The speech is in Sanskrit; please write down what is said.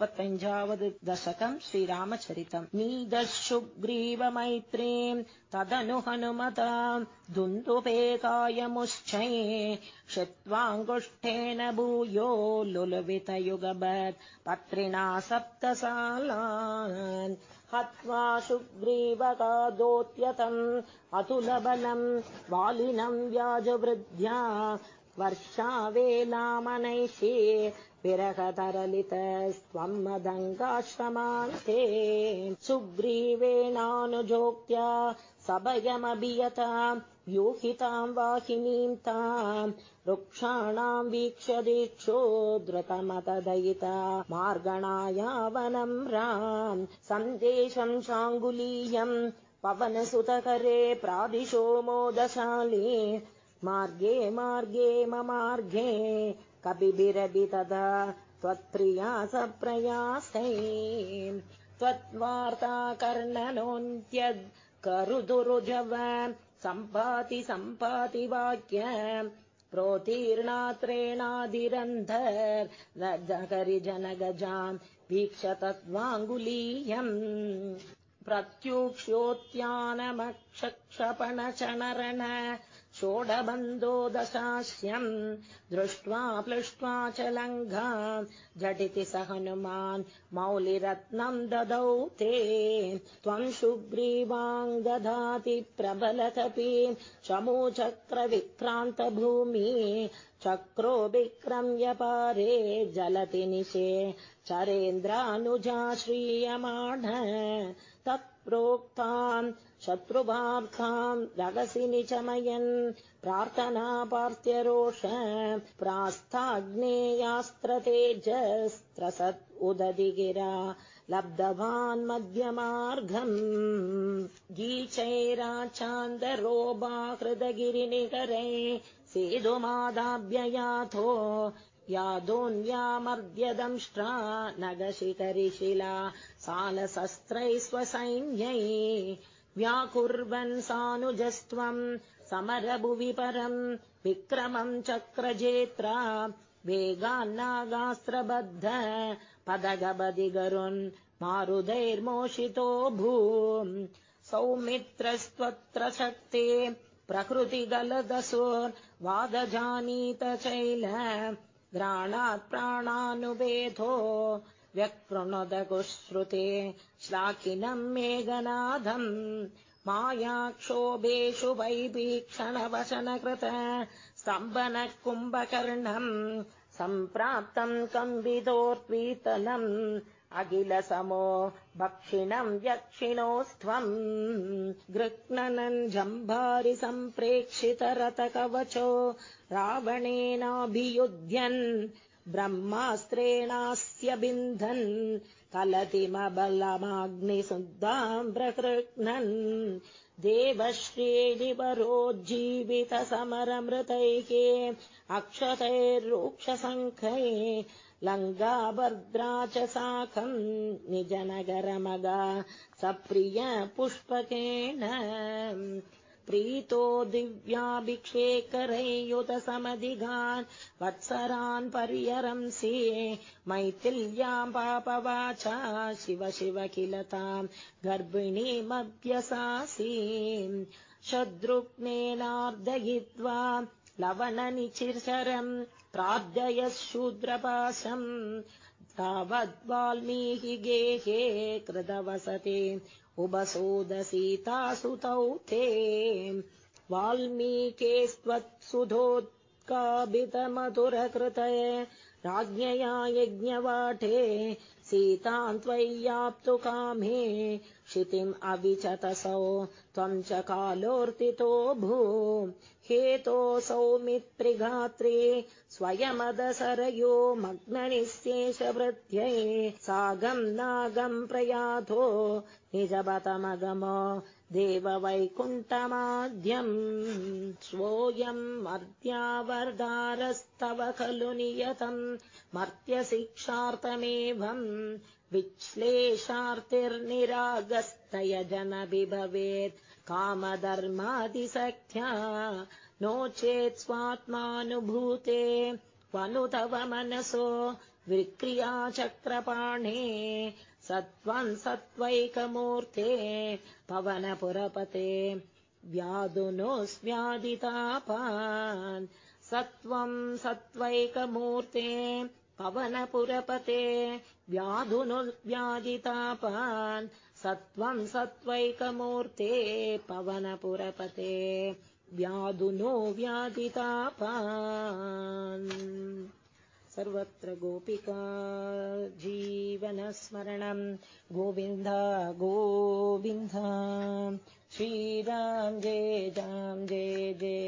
मुपञ्जावद् दशकम् श्रीरामचरितम्। नीदशुग्रीव मैत्रीम् तदनु हनुमता दुन्दुपेकायमुश्चये क्षित्वाङ्गुष्ठेन भूयो लुलुवितयुगबत् पत्रिणा सप्तसालान्। हत्वा सुग्रीवकादोत्यतम् अतुलबलम् वालिनम् व्याजवृद्ध्या वर्षावेलामनैषे विरहतरलितस्त्वम् मदङ्गाश्रमान्ते सुग्रीवेणानुजोक्त्या सभयमभियता व्यूहिताम् वाहिनीम् ताम् वृक्षाणाम् वीक्ष्य दीक्षो द्रुतमतदयिता। मार्गणायावनम् राम् सन्देशम् शाङ्गुलीयम् पवनसुतकरे प्रादिशो मोदशाली मार्गे मार्गे ममार्गे। कपिभिरभि तदा त्वत्प्रिया स प्रयासै कर्णनोऽन्त्यद् करुदुरुजव। सम्पाति सम्पाति वाक्य। प्रोतीर्णात्रेणादिरन्धरि जनगजाम् वीक्ष तद्वाङ्गुलीयम् प्रत्युक्ष्योत्यानमक्षक्षपणचनरण षोडबन्धो दशास्यम् दृष्ट्वा प्लृष्ट्वा च लङ्घा झटिति स हनुमान् मौलिरत्नम् ददौ ते। त्वम् सुग्रीवाङ्गधाति प्रबलकपि चमूचक्रविक्रान्तभूमि चक्रो विक्रम्यपारे जलति निशे चरेन्द्रानुजा श्रीयमाण तत्प्रोक्ताम् शत्रुवार्ताम् रगसि निचमयन् प्रार्थना पार्थ्यरोष प्रास्थाग्नेयास्त्रतेजस्त्रसत् उदधि गिरा। लब्धवान् मध्यमार्गम् गीचैराचान्दरोबाहृदगिरिनिकरे सेदुमादाभ्ययाथो यादोऽन्यामर्द्यदंष्ट्रा नगशिखरिशिला सालशस्त्रै स्वसैन्यै व्याकुर्वन् सानुजस्त्वम् समरभुवि परम् विक्रमम् चक्रजेत्रा वेगान्नागास्त्रबद्ध पदगबदिगरुन् मारुदैर्मोषितो भू। सौमित्रस्त्वत्र शक्ते प्रकृतिगलदसोर्वादजानीत चैल घ्राणात् प्राणानुवेधो व्यक्पृणुदगुश्रुते श्लाघिनम् मेघनाथम् मायाक्षोभेषु वैभीक्षणवचनकृत स्तम्भनः कुम्भकर्णम् सम्प्राप्तम् कम्बितोऽर्पीतलम् अखिलसमो भक्षिणम् यक्षिणोस्त्वम् गृह्णनम् जम्भारि सम्प्रेक्षितरथकवचो रावणेनाभियुध्यन् ब्रह्मास्त्रेणास्य बिन्धन् कलतिमबलमाग्निशुद्धाम् प्रकृह्णन् देवश्रीनिवरोज्जीवितसमरमृतैः अक्षतैर्रूक्षशङ्खै लङ्गाभद्रा च साकम् निजनगरमगा सप्रिय पुष्पकेन प्रीतो दिव्याभिषेकरैयुतसमधिगान् वत्सरान् पर्यरंसि मैथिल्याम् पापवाचा शिव शिव किलताम् गर्भिणीमभ्यसासि शत्रुघ्नेनार्दयित्वा लवणनिचिर्शरम् प्रार्थय शूद्रपाशम् तावद्वाल्मीहि गेहे कृतवसते। उभसोदसीतासुतौ ते वाल्मीकेस्त्वत्सुधोत्काभितमधुरकृतय राज्ञया यज्ञवाटे सीताम् त्वय्याप्तु कामे क्षितिम् अविचतसौ त्वम् च कालोऽर्तितो भू हेतो सौमित्रिघात्रे स्वयमदसरयो मग्ननिःशेषवृत्यै सागम् नागम् प्रयातो निजबतमगम देववैकुण्ठमाद्यम्। स्वोऽयम् मर्त्यावर्दारस्तव खलु नियतम् मर्त्यशिक्षार्थमेवम् विश्लेषार्तिर्निरागस्तय जनभिभवेत् कामधर्मादिसख्या नो चेत् स्वात्मानुभूते क्वनु तव मनसो विक्रियाचक्रपाणे सत्त्वम् सत्त्वैकमूर्ते पवनपुरपते व्याधुनोऽस्व्यादितापान् सत्त्वम् सत्त्वैकमूर्ते पवनपुरपते व्याधुनुव्यादितापान् सत्त्वम् सत्त्वैकमूर्ते पवनपुरपते व्याधुनो व्याधितापान्। सर्वत्र गोपिका जीवनस्मरणम् गोविन्द गोविन्द। श्रीराम जय राम जय जय